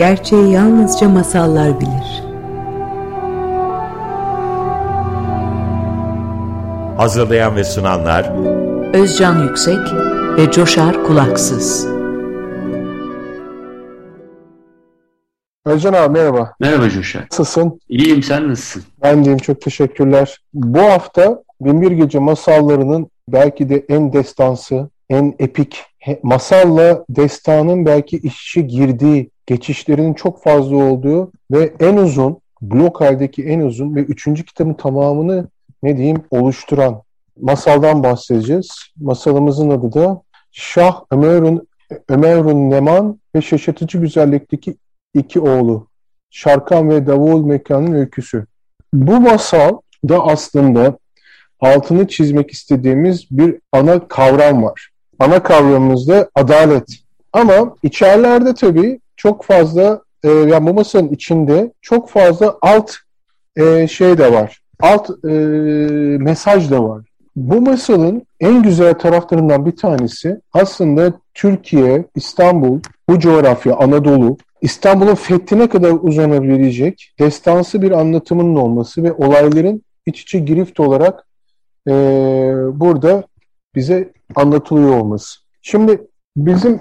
Gerçeği yalnızca masallar bilir. Hazırlayan ve sunanlar Özcan Yüksek ve Coşar Kulaksız. Özcan abi merhaba. Merhaba Coşar. Nasılsın? İyiyim sen nasılsın? Ben deyim çok teşekkürler. Bu hafta Binbir Gece masallarının belki de en destansı, en epik, masalla destanın belki işçi girdiği, geçişlerinin çok fazla olduğu ve en uzun, blok haldeki en uzun ve üçüncü kitabın tamamını ne diyeyim oluşturan masaldan bahsedeceğiz. Masalımızın adı da Şah Ömerun, Ömerun Neman ve Şaşırtıcı Güzellikteki iki oğlu. Şarkan ve Davul Mekan'ın öyküsü. Bu masal da aslında altını çizmek istediğimiz bir ana kavram var. Ana kavramımız da adalet. Ama içerlerde tabii çok fazla, e, yani bu masanın içinde çok fazla alt e, şey de var. Alt e, mesaj da var. Bu masalın en güzel taraflarından bir tanesi aslında Türkiye, İstanbul, bu coğrafya, Anadolu, İstanbul'un fethine kadar uzanabilecek destansı bir anlatımının olması ve olayların iç içe girift olarak e, burada bize anlatılıyor olması. Şimdi bizim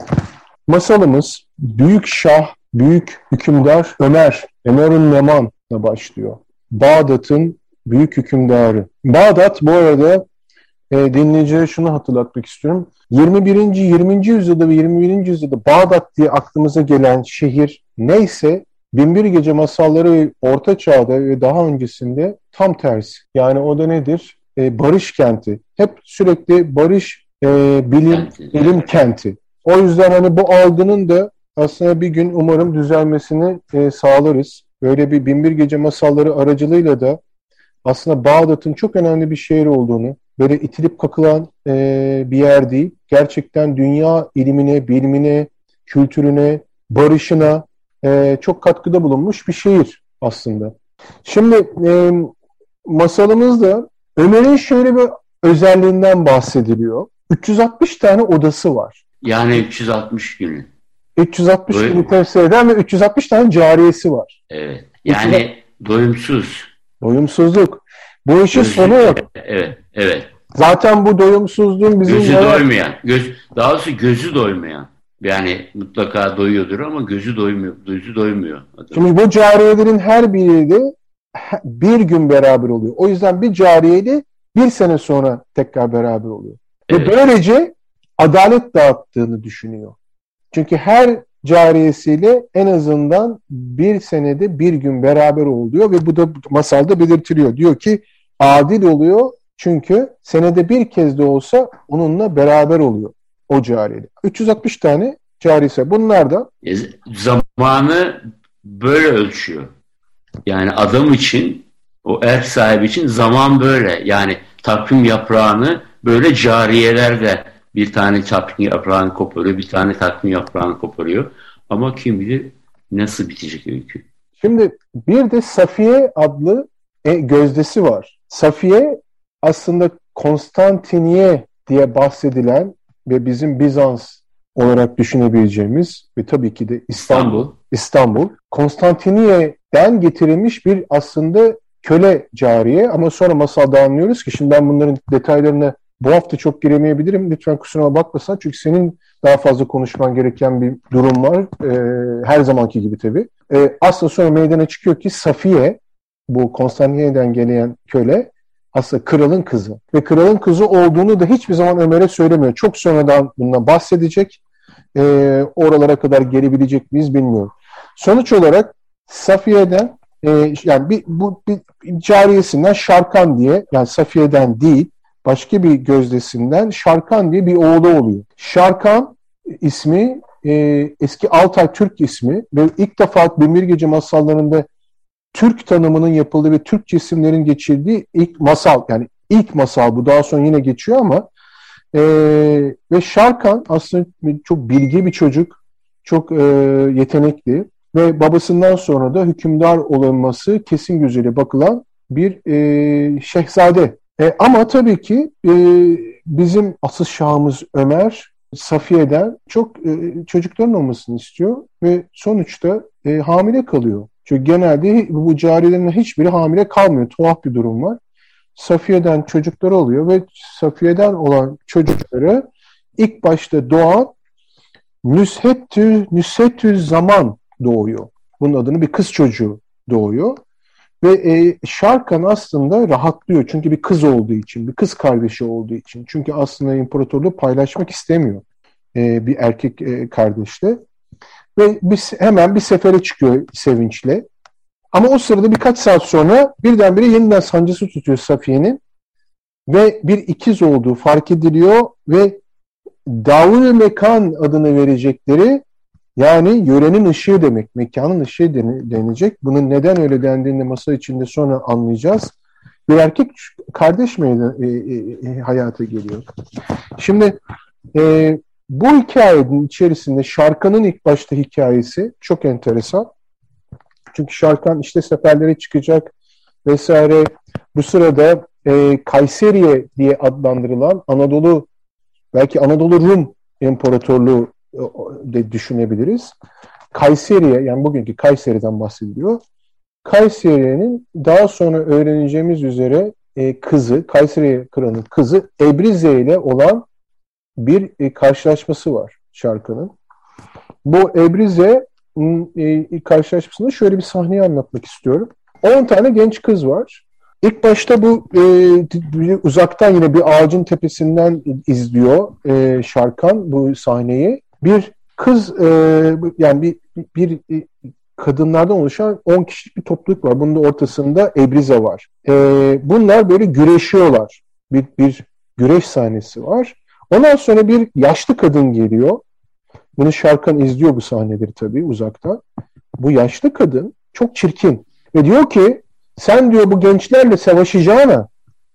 masalımız Büyük Şah, Büyük Hükümdar Ömer, Ömer'in Neman'la başlıyor. Bağdat'ın büyük hükümdarı. Bağdat bu arada e, dinleyicilere şunu hatırlatmak istiyorum. 21. 20. yüzyılda ve 21. yüzyılda Bağdat diye aklımıza gelen şehir neyse Binbir Gece masalları ve Orta Çağ'da ve daha öncesinde tam tersi. Yani o da nedir? E, barış kenti. Hep sürekli barış, e, bilim, bilim kenti. O yüzden hani bu algının da aslında bir gün umarım düzelmesini e, sağlarız. Böyle bir Binbir Gece masalları aracılığıyla da aslında Bağdat'ın çok önemli bir şehir olduğunu, böyle itilip kakılan e, bir yer değil. Gerçekten dünya ilimine, bilimine, kültürüne, barışına e, çok katkıda bulunmuş bir şehir aslında. Şimdi e, masalımızda Ömer'in şöyle bir özelliğinden bahsediliyor. 360 tane odası var. Yani 360 günü. 360 Böyle günü temsil eden ve 360 tane cariyesi var. Evet. Yani 360... doyumsuz. Doyumsuzluk. Bu işin Gözü, sonu yok. Evet, evet. Zaten bu doyumsuzluğun bizim... Gözü yara... doymayan, göz, daha doğrusu gözü doymayan. Yani mutlaka doyuyordur ama gözü doymuyor. Gözü doymuyor. Adam. Şimdi bu cariyelerin her biri de bir gün beraber oluyor. O yüzden bir cariyeyle bir sene sonra tekrar beraber oluyor. Evet. Ve böylece adalet dağıttığını düşünüyor. Çünkü her cariyesiyle en azından bir senede bir gün beraber oluyor ve bu da masalda belirtiliyor. Diyor ki adil oluyor çünkü senede bir kez de olsa onunla beraber oluyor o cariyeli. 360 tane carisi. Bunlar da e, zamanı böyle ölçüyor. Yani adam için o ev sahibi için zaman böyle. Yani takvim yaprağını böyle cariyeler de bir tane takvim yaprağını koparıyor, bir tane takvim yaprağını koparıyor. Ama kim bilir nasıl bitecek öykü. Şimdi bir de Safiye adlı e, gözdesi var. Safiye aslında Konstantiniye diye bahsedilen ve bizim Bizans olarak düşünebileceğimiz ve tabii ki de İstanbul, İstanbul, Konstantiniye'den getirilmiş bir aslında köle cariye ama sonra masalda anlıyoruz ki şimdi ben bunların detaylarına bu hafta çok giremeyebilirim. Lütfen kusuruma bakmasan çünkü senin daha fazla konuşman gereken bir durum var. E, her zamanki gibi tabii. E, aslında sonra meydana çıkıyor ki Safiye, bu Konstantiniye'den gelen köle aslında kralın kızı. Ve kralın kızı olduğunu da hiçbir zaman Ömer'e söylemiyor. Çok sonradan bundan bahsedecek. E, oralara kadar gelebilecek miyiz bilmiyorum. Sonuç olarak Safiye'den e, yani bir, bu bir cariyesinden Şarkan diye yani Safiye'den değil başka bir gözdesinden Şarkan diye bir oğlu oluyor. Şarkan ismi e, eski Altay Türk ismi ve ilk defa Demir Gece masallarında Türk tanımının yapıldığı ve Türk cisimlerin geçirdiği ilk masal yani ilk masal bu daha sonra yine geçiyor ama e, ve Şarkan aslında çok bilgi bir çocuk çok e, yetenekli ve babasından sonra da hükümdar olunması kesin gözüyle bakılan bir e, şehzade. E, ama tabii ki e, bizim asıl şahımız Ömer Safiye'den çok e, çocukların olmasını istiyor ve sonuçta e, hamile kalıyor. Çünkü genelde bu cariyelerin hiçbiri hamile kalmıyor. Tuhaf bir durum var. Safiye'den çocukları oluyor ve Safiye'den olan çocukları ilk başta doğan Nüshetü, Nüshetü zaman doğuyor. Bunun adını bir kız çocuğu doğuyor. Ve e, Şarkan aslında rahatlıyor. Çünkü bir kız olduğu için, bir kız kardeşi olduğu için. Çünkü aslında imparatorluğu paylaşmak istemiyor e, bir erkek e, kardeşle. Ve biz hemen bir sefere çıkıyor sevinçle. Ama o sırada birkaç saat sonra birdenbire yeniden sancısı tutuyor Safiye'nin. Ve bir ikiz olduğu fark ediliyor ve Davul Mekan adını verecekleri yani yörenin ışığı demek, mekanın ışığı denecek. Bunun neden öyle dendiğini masa içinde sonra anlayacağız. Bir erkek kardeş mi e, e, e, hayata geliyor. Şimdi e, bu hikayenin içerisinde Şarkan'ın ilk başta hikayesi çok enteresan. Çünkü Şarkan işte seferlere çıkacak vesaire. Bu sırada e, Kayseriye diye adlandırılan Anadolu belki Anadolu Rum İmparatorluğu de düşünebiliriz. Kayseri'ye yani bugünkü Kayseri'den bahsediliyor. Kayseri'nin daha sonra öğreneceğimiz üzere e, kızı, Kayseri kralının kızı Ebrize ile olan bir e, karşılaşması var şarkının. Bu Ebrize e, karşılaşmasında şöyle bir sahneyi anlatmak istiyorum. 10 tane genç kız var. İlk başta bu e, uzaktan yine bir ağacın tepesinden izliyor e, Şarkan bu sahneyi. Bir kız e, yani bir, bir, kadınlardan oluşan 10 kişilik bir topluluk var. Bunun da ortasında Ebrize var. E, bunlar böyle güreşiyorlar. Bir, bir güreş sahnesi var. Ondan sonra bir yaşlı kadın geliyor. Bunu Şarkan izliyor bu sahneleri tabii uzaktan. Bu yaşlı kadın çok çirkin. Ve diyor ki sen diyor bu gençlerle savaşacağına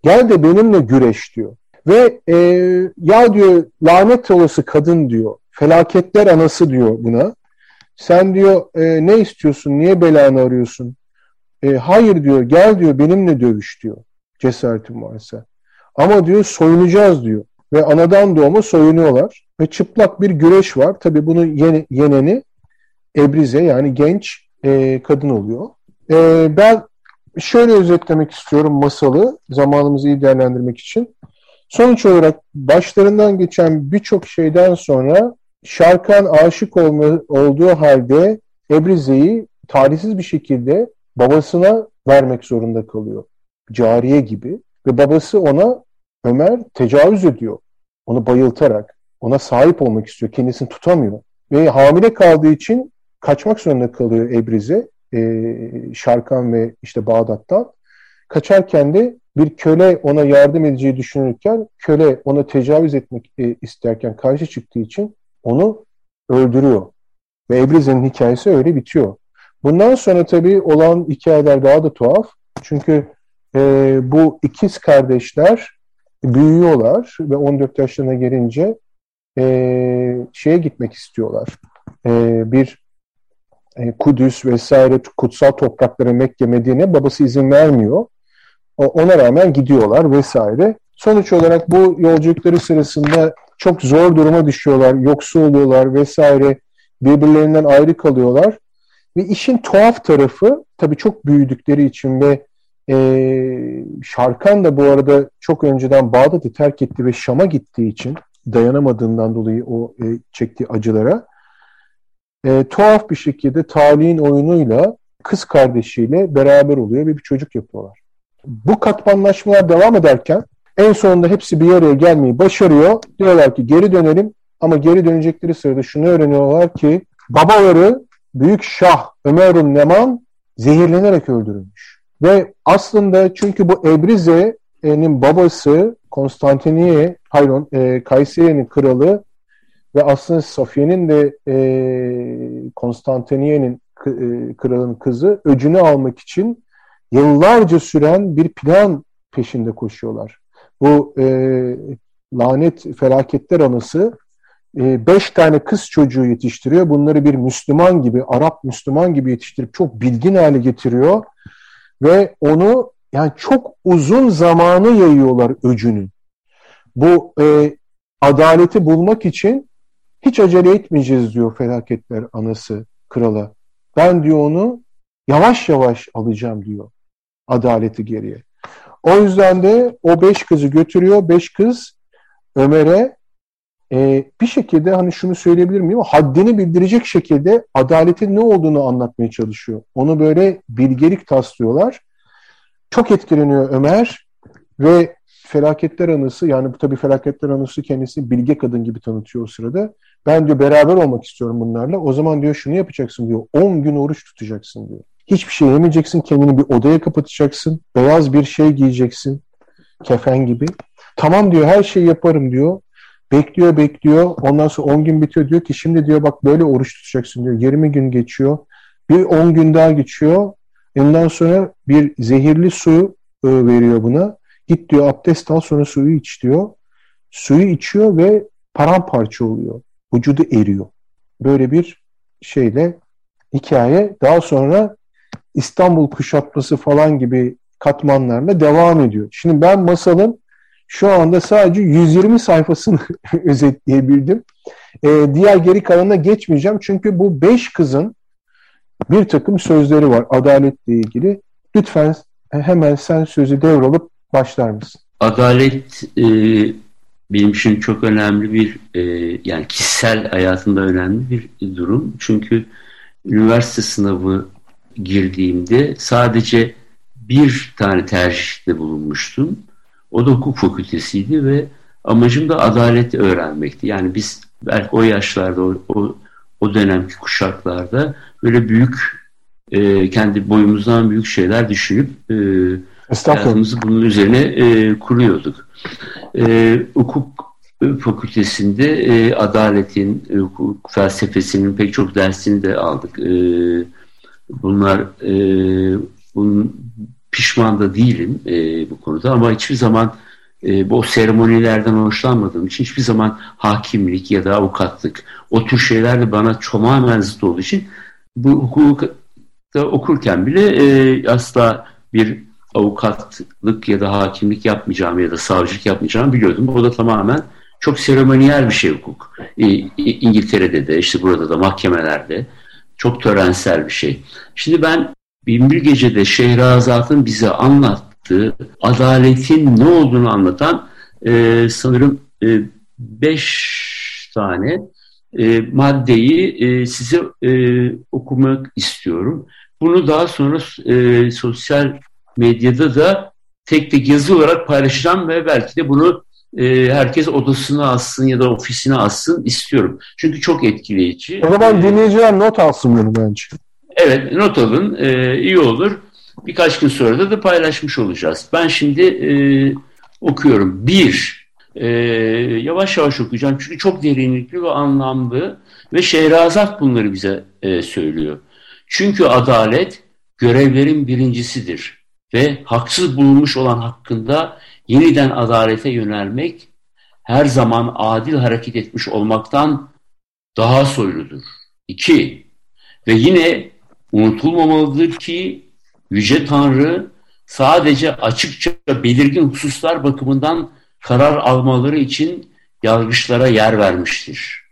gel de benimle güreş diyor. Ve e, ya diyor lanet olası kadın diyor. Felaketler anası diyor buna. Sen diyor e, ne istiyorsun? Niye belanı arıyorsun? E, hayır diyor gel diyor benimle dövüş diyor. Cesaretin varsa. Ama diyor soyunacağız diyor. Ve anadan doğma soyunuyorlar. Ve çıplak bir güreş var. Tabi bunu yeni, yeneni Ebrize yani genç e, kadın oluyor. E, ben şöyle özetlemek istiyorum masalı zamanımızı iyi değerlendirmek için. Sonuç olarak başlarından geçen birçok şeyden sonra Şarkan aşık olma, olduğu halde Ebrize'yi tarihsiz bir şekilde babasına vermek zorunda kalıyor. Cariye gibi. Ve babası ona Ömer tecavüz ediyor. Onu bayıltarak. Ona sahip olmak istiyor. Kendisini tutamıyor. Ve hamile kaldığı için kaçmak zorunda kalıyor Ebrize. E, Şarkan ve işte Bağdat'tan. Kaçarken de bir köle ona yardım edeceği düşünürken köle ona tecavüz etmek e, isterken karşı çıktığı için onu öldürüyor. Ve Ebrize'nin hikayesi öyle bitiyor. Bundan sonra tabii olan hikayeler daha da tuhaf. Çünkü e, bu ikiz kardeşler büyüyorlar ve 14 yaşlarına gelince e, şeye gitmek istiyorlar. E, bir e, Kudüs vesaire kutsal toprakları Mekke, Medine babası izin vermiyor. O, ona rağmen gidiyorlar vesaire. Sonuç olarak bu yolculukları sırasında çok zor duruma düşüyorlar, yoksul oluyorlar vesaire, birbirlerinden ayrı kalıyorlar. Ve işin tuhaf tarafı tabii çok büyüdükleri için ve e, Şarkan da bu arada çok önceden Bağdat'ı terk etti ve Şam'a gittiği için dayanamadığından dolayı o e, çektiği acılara e, tuhaf bir şekilde talihin oyunuyla kız kardeşiyle beraber oluyor ve bir çocuk yapıyorlar. Bu katmanlaşmalar devam ederken en sonunda hepsi bir araya gelmeyi başarıyor. Diyorlar ki geri dönelim ama geri dönecekleri sırada şunu öğreniyorlar ki babaları Büyük Şah Ömerun Neman zehirlenerek öldürülmüş. Ve aslında çünkü bu Ebrize'nin babası Konstantiniye, hayır e, Kayseri'nin kralı ve aslında Safiye'nin de e, Konstantiniye'nin e, kralın kızı öcünü almak için yıllarca süren bir plan peşinde koşuyorlar. Bu e, lanet felaketler anısı e, beş tane kız çocuğu yetiştiriyor. Bunları bir Müslüman gibi, Arap Müslüman gibi yetiştirip çok bilgin hale getiriyor. Ve onu yani çok uzun zamanı yayıyorlar öcünün. Bu e, adaleti bulmak için hiç acele etmeyeceğiz diyor felaketler anası krala. Ben diyor onu yavaş yavaş alacağım diyor adaleti geriye. O yüzden de o beş kızı götürüyor. Beş kız Ömer'e e, bir şekilde hani şunu söyleyebilir miyim? Haddini bildirecek şekilde adaletin ne olduğunu anlatmaya çalışıyor. Onu böyle bilgelik taslıyorlar. Çok etkileniyor Ömer ve felaketler anısı yani bu tabii felaketler anısı kendisi bilge kadın gibi tanıtıyor o sırada. Ben diyor beraber olmak istiyorum bunlarla. O zaman diyor şunu yapacaksın diyor. 10 gün oruç tutacaksın diyor. Hiçbir şey yemeyeceksin. Kendini bir odaya kapatacaksın. Beyaz bir şey giyeceksin. Kefen gibi. Tamam diyor her şeyi yaparım diyor. Bekliyor bekliyor. Ondan sonra 10 gün bitiyor. Diyor ki şimdi diyor bak böyle oruç tutacaksın diyor. 20 gün geçiyor. Bir 10 gün daha geçiyor. Ondan sonra bir zehirli su e, veriyor buna. Git diyor abdest al sonra suyu iç diyor. Suyu içiyor ve paramparça oluyor. Vücudu eriyor. Böyle bir şeyle hikaye. Daha sonra İstanbul kuşatması falan gibi katmanlarla devam ediyor. Şimdi ben masalın şu anda sadece 120 sayfasını özetleyebildim. Ee, diğer geri kalanına geçmeyeceğim. Çünkü bu beş kızın bir takım sözleri var adaletle ilgili. Lütfen hemen sen sözü devralıp başlar mısın? Adalet e, benim için çok önemli bir e, yani kişisel hayatımda önemli bir durum. Çünkü üniversite sınavı girdiğimde sadece bir tane tercihte bulunmuştum. O da hukuk fakültesiydi ve amacım da adalet öğrenmekti. Yani biz belki o yaşlarda, o, o, o dönemki kuşaklarda böyle büyük, e, kendi boyumuzdan büyük şeyler düşünüp e, hayatımızı bunun üzerine e, kuruyorduk. E, hukuk fakültesinde e, adaletin, e, hukuk felsefesinin pek çok dersini de aldık. E, bunlar e, bunun pişman da değilim e, bu konuda ama hiçbir zaman e, bu seremonilerden hoşlanmadığım için hiçbir zaman hakimlik ya da avukatlık o tür şeyler de bana tamamen zıt olduğu için bu hukukta okurken bile e, asla bir avukatlık ya da hakimlik yapmayacağım ya da savcılık yapmayacağımı biliyordum. O da tamamen çok seremoniyel bir şey hukuk. E, İngiltere'de de işte burada da mahkemelerde çok törensel bir şey. Şimdi ben Binbir Gece'de Şehrazat'ın bize anlattığı adaletin ne olduğunu anlatan e, sanırım e, beş tane e, maddeyi e, size e, okumak istiyorum. Bunu daha sonra e, sosyal medyada da tek tek yazı olarak paylaşacağım ve belki de bunu e, herkes odasına alsın ya da ofisine alsın istiyorum. Çünkü çok etkileyici. O zaman dinleyiciler not alsın bunu bence. Evet not alın e, iyi olur. Birkaç gün sonra da, da paylaşmış olacağız. Ben şimdi e, okuyorum. Bir, e, yavaş yavaş okuyacağım çünkü çok derinlikli ve anlamlı ve Şehrazat bunları bize e, söylüyor. Çünkü adalet görevlerin birincisidir ve haksız bulunmuş olan hakkında yeniden adalete yönelmek her zaman adil hareket etmiş olmaktan daha soyludur. İki, ve yine unutulmamalıdır ki Yüce Tanrı sadece açıkça belirgin hususlar bakımından karar almaları için yargıçlara yer vermiştir.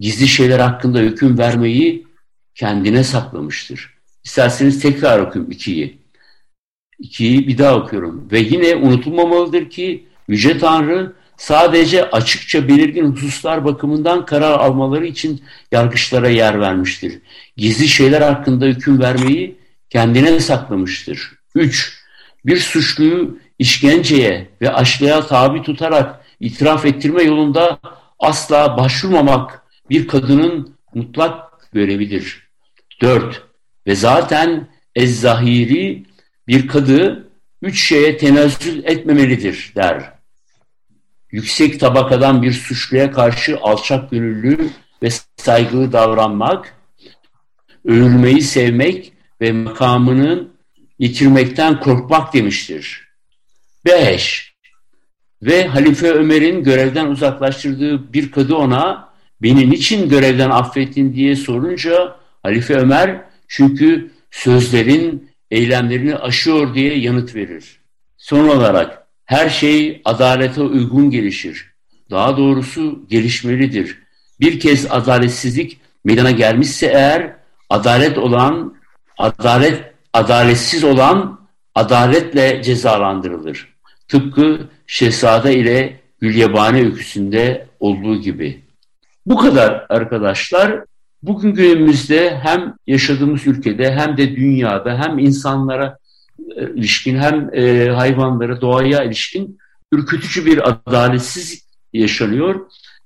Gizli şeyler hakkında hüküm vermeyi kendine saklamıştır. İsterseniz tekrar okuyayım ikiyi. İkiyi bir daha okuyorum. Ve yine unutulmamalıdır ki Yüce Tanrı sadece açıkça belirgin hususlar bakımından karar almaları için yargıçlara yer vermiştir. Gizli şeyler hakkında hüküm vermeyi kendine saklamıştır. 3. Bir suçluyu işkenceye ve açlığa tabi tutarak itiraf ettirme yolunda asla başvurmamak bir kadının mutlak görevidir. 4. Ve zaten ezzahiri bir kadı üç şeye tenezzül etmemelidir der. Yüksek tabakadan bir suçluya karşı alçak gönüllü ve saygılı davranmak, övülmeyi sevmek ve makamının yitirmekten korkmak demiştir. 5. Ve Halife Ömer'in görevden uzaklaştırdığı bir kadı ona beni niçin görevden affettin diye sorunca Halife Ömer çünkü sözlerin eylemlerini aşıyor diye yanıt verir. Son olarak her şey adalete uygun gelişir. daha doğrusu gelişmelidir. Bir kez adaletsizlik meydana gelmişse eğer adalet olan, adalet adaletsiz olan adaletle cezalandırılır. Tıpkı Şehzade ile Gülyabani öyküsünde olduğu gibi. Bu kadar arkadaşlar. Bugün günümüzde hem yaşadığımız ülkede hem de dünyada hem insanlara e, ilişkin hem e, hayvanlara, doğaya ilişkin ürkütücü bir adaletsiz yaşanıyor.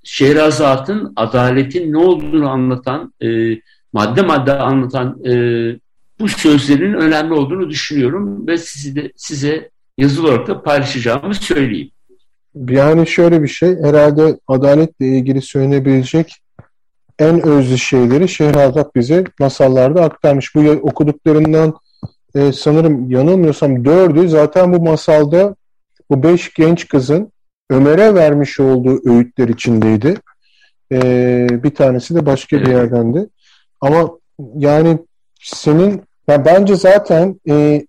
Şehrazat'ın adaletin ne olduğunu anlatan, e, madde madde anlatan bu sözlerin önemli olduğunu düşünüyorum ve sizi de, size yazılı olarak da paylaşacağımı söyleyeyim. Yani şöyle bir şey, herhalde adaletle ilgili söylenebilecek en özlü şeyleri Şehrazat bize masallarda aktarmış. Bu okuduklarından e, sanırım yanılmıyorsam dördü zaten bu masalda bu beş genç kızın Ömer'e vermiş olduğu öğütler içindeydi. E, bir tanesi de başka bir yerdendi. Ama yani senin yani bence zaten e,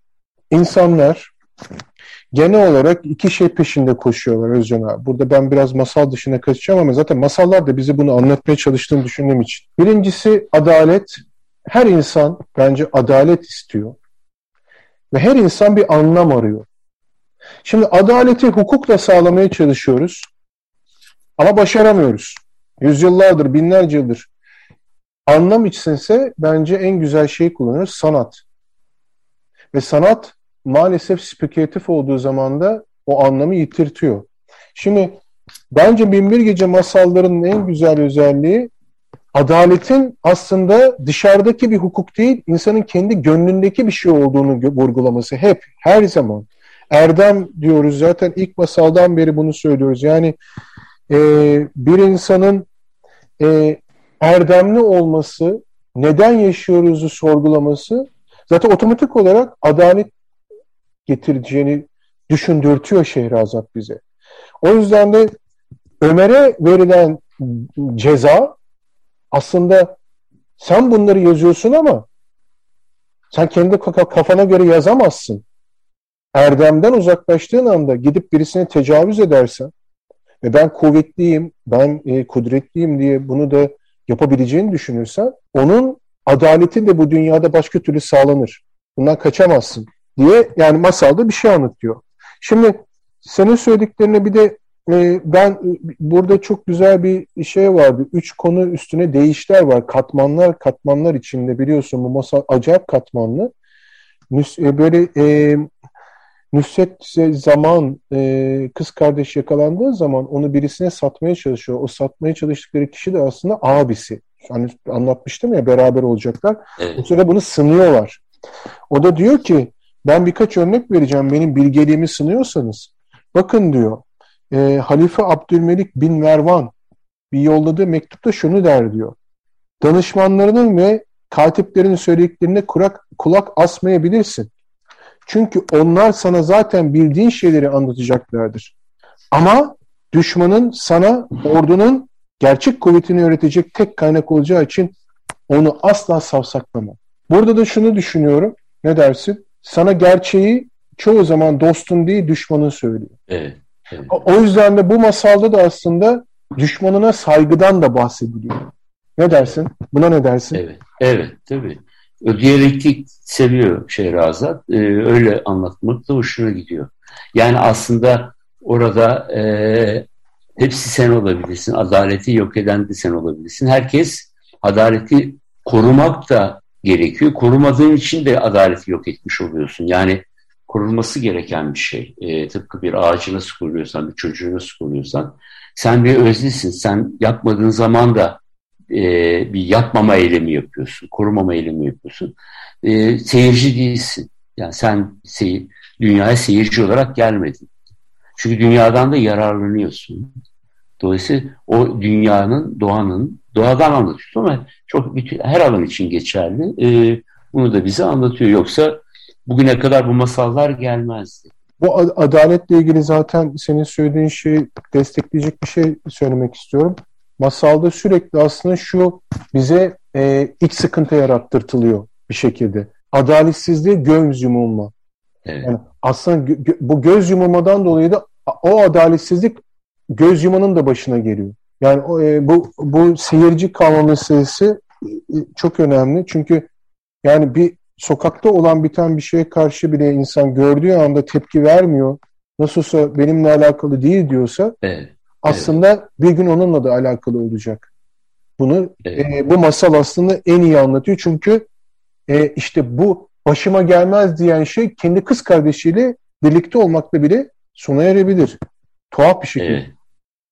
insanlar genel olarak iki şey peşinde koşuyorlar Özcan abi. Burada ben biraz masal dışına kaçacağım ama zaten masallar da bize bunu anlatmaya çalıştığını düşündüğüm için. Birincisi adalet. Her insan bence adalet istiyor. Ve her insan bir anlam arıyor. Şimdi adaleti hukukla sağlamaya çalışıyoruz. Ama başaramıyoruz. Yüzyıllardır, binlerce yıldır. Anlam içsinse bence en güzel şeyi kullanıyoruz. Sanat. Ve sanat maalesef spekülatif olduğu zaman da o anlamı yitirtiyor. Şimdi bence Binbir Gece masallarının en güzel özelliği adaletin aslında dışarıdaki bir hukuk değil, insanın kendi gönlündeki bir şey olduğunu vurgulaması hep, her zaman. Erdem diyoruz zaten ilk masaldan beri bunu söylüyoruz. Yani e, bir insanın e, erdemli olması, neden yaşıyoruzu sorgulaması zaten otomatik olarak adalet getireceğini düşündürtüyor Şehrazat bize. O yüzden de Ömer'e verilen ceza aslında sen bunları yazıyorsun ama sen kendi kafana göre yazamazsın. Erdemden uzaklaştığın anda gidip birisine tecavüz edersen ve ben kuvvetliyim, ben e, kudretliyim diye bunu da yapabileceğini düşünürsen onun adaleti de bu dünyada başka türlü sağlanır. Bundan kaçamazsın diye yani masalda bir şey anlatıyor. Şimdi senin söylediklerine bir de e, ben e, burada çok güzel bir şey vardı. Üç konu üstüne değişler var. Katmanlar katmanlar içinde biliyorsun bu masal acayip katmanlı. E, böyle e, Nusret zaman e, kız kardeş yakalandığı zaman onu birisine satmaya çalışıyor. O satmaya çalıştıkları kişi de aslında abisi. Hani anlatmıştım ya beraber olacaklar. Evet. O sırada bunu sınıyorlar. O da diyor ki ben birkaç örnek vereceğim. Benim bilgeliğimi sınıyorsanız. Bakın diyor. E, Halife Abdülmelik bin Mervan bir yolladığı mektupta şunu der diyor. Danışmanlarının ve katiplerin söylediklerine kulak, kulak asmayabilirsin. Çünkü onlar sana zaten bildiğin şeyleri anlatacaklardır. Ama düşmanın sana ordunun gerçek kuvvetini öğretecek tek kaynak olacağı için onu asla savsaklama. Burada da şunu düşünüyorum. Ne dersin? Sana gerçeği çoğu zaman dostun değil düşmanın söylüyor. Evet, evet. O yüzden de bu masalda da aslında düşmanına saygıdan da bahsediliyor. Ne dersin? Buna ne dersin? Evet, evet tabii. Diyalektik seviyor Şehrazat. Ee, öyle anlatmak da hoşuna gidiyor. Yani aslında orada e, hepsi sen olabilirsin. Adaleti yok eden de sen olabilirsin. Herkes adaleti korumak da gerekiyor. Korumadığın için de adaleti yok etmiş oluyorsun. Yani korunması gereken bir şey. E, tıpkı bir ağacı nasıl koruyorsan, bir çocuğu nasıl koruyorsan. Sen bir öznesin. Sen yapmadığın zaman da e, bir yapmama eylemi yapıyorsun. Korumama eylemi yapıyorsun. E, seyirci değilsin. Yani sen seyir, dünyaya seyirci olarak gelmedin. Çünkü dünyadan da yararlanıyorsun. Dolayısıyla o dünyanın, doğanın, doğadan anlatıyorsun ama çok bütün, her alan için geçerli. E, bunu da bize anlatıyor. Yoksa bugüne kadar bu masallar gelmezdi. Bu adaletle ilgili zaten senin söylediğin şeyi destekleyecek bir şey söylemek istiyorum. Masalda sürekli aslında şu bize e, iç sıkıntı yarattırtılıyor bir şekilde. Adaletsizliğe göz yumulma. Evet. Yani aslında gö bu göz yumulmadan dolayı da o adaletsizlik göz yumanın da başına geliyor. Yani e, bu bu seyirci kalma meselesi e, çok önemli. Çünkü yani bir sokakta olan biten bir şeye karşı bile insan gördüğü anda tepki vermiyor. Nasılsa benimle alakalı değil diyorsa Evet. aslında bir gün onunla da alakalı olacak. Bunu Evet. e, bu masal aslında en iyi anlatıyor. Çünkü e, işte bu başıma gelmez diyen şey kendi kız kardeşiyle birlikte olmakla bile sona erebilir. Tuhaf bir şekilde. Evet.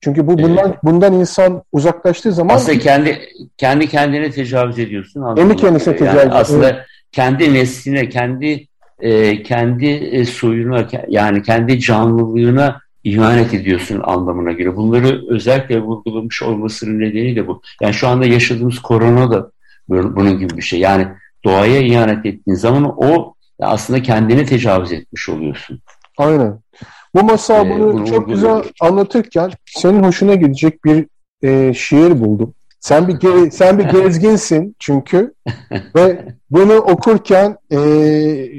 Çünkü bu bundan bundan insan uzaklaştığı zaman Aslında kendi kendi kendine tecavüz ediyorsun. anlamına kendisine tecavüz, Yani aslında kendi nesline, kendi e, kendi e, soyuna, yani kendi canlılığına ihanet ediyorsun anlamına göre. Bunları özellikle vurgulamış olmasının nedeni de bu. Yani şu anda yaşadığımız korona da bunun gibi bir şey. Yani doğaya ihanet ettiğin zaman o aslında kendine tecavüz etmiş oluyorsun. aynen. Bu masal Ee, bunu bunu çok güzel vurguluyor. anlatırken senin hoşuna gidecek bir e, şiir buldum. Sen bir ge- sen bir gezginsin çünkü ve bunu okurken e,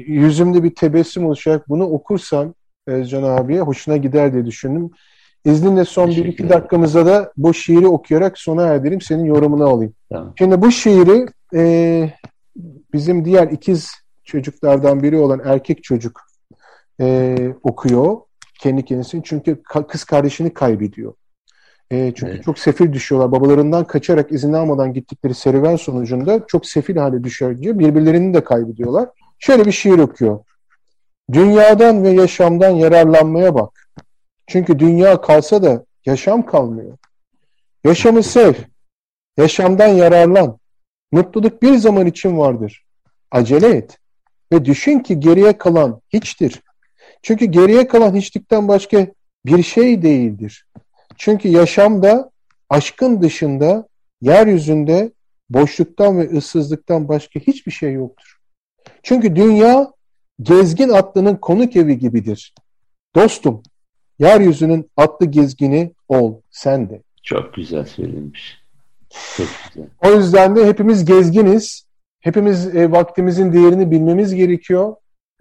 yüzümde bir tebessüm oluşarak bunu okursam Özcan abiye hoşuna gider diye düşündüm. İzninle son bir Teşekkür iki ederim. dakikamızda da bu şiiri okuyarak sona erdireyim. Senin yorumunu alayım. Tamam. Şimdi bu şiiri e, bizim diğer ikiz çocuklardan biri olan erkek çocuk e, okuyor kendi kendisini. Çünkü kız kardeşini kaybediyor. E, çünkü Evet. çok sefil düşüyorlar. Babalarından kaçarak izin almadan gittikleri serüven sonucunda çok sefil hale düşerince birbirlerini de kaybediyorlar. Şöyle bir şiir okuyor. Dünyadan ve yaşamdan yararlanmaya bak. Çünkü dünya kalsa da yaşam kalmıyor. Yaşamı sev. Yaşamdan yararlan. Mutluluk bir zaman için vardır. Acele et. Ve düşün ki geriye kalan hiçtir. Çünkü geriye kalan hiçlikten başka bir şey değildir. Çünkü yaşamda aşkın dışında yeryüzünde boşluktan ve ıssızlıktan başka hiçbir şey yoktur. Çünkü dünya gezgin atlının konuk evi gibidir. Dostum, yeryüzünün atlı gezgini ol sen de. Çok güzel söylemiş. Çok güzel. O yüzden de hepimiz gezginiz. Hepimiz e, vaktimizin değerini bilmemiz gerekiyor.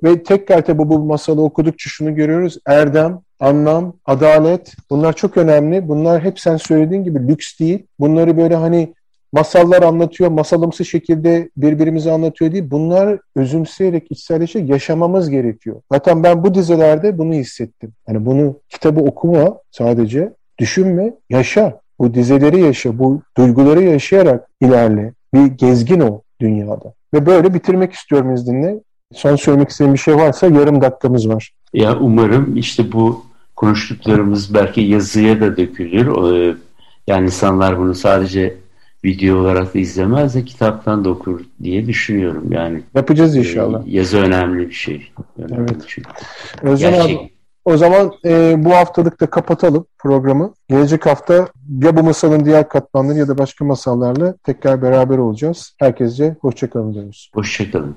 Ve tekrar tabi bu masalı okudukça şunu görüyoruz. Erdem, anlam, adalet bunlar çok önemli. Bunlar hep sen söylediğin gibi lüks değil. Bunları böyle hani masallar anlatıyor, masalımsı şekilde birbirimize anlatıyor değil. Bunlar özümseyerek, içselleşerek yaşamamız gerekiyor. Zaten ben bu dizilerde bunu hissettim. Yani bunu kitabı okuma sadece, düşünme, yaşa. Bu dizeleri yaşa, bu duyguları yaşayarak ilerle. Bir gezgin ol dünyada. Ve böyle bitirmek istiyorum izninle. Son söylemek istediğim bir şey varsa yarım dakikamız var. Ya umarım işte bu konuştuklarımız belki yazıya da dökülür. Ee, Yani insanlar bunu sadece video olarak da izlemez de kitaptan da okur diye düşünüyorum. Yani Yapacağız e, inşallah. yazı önemli bir şey. Önemli Evet. bir şey. Özlem Gerçek. abi, o zaman e, bu haftalık da kapatalım programı. Gelecek hafta ya bu masalın diğer katmanları ya da başka masallarla tekrar beraber olacağız. Herkese hoşçakalın diyoruz. Hoşçakalın.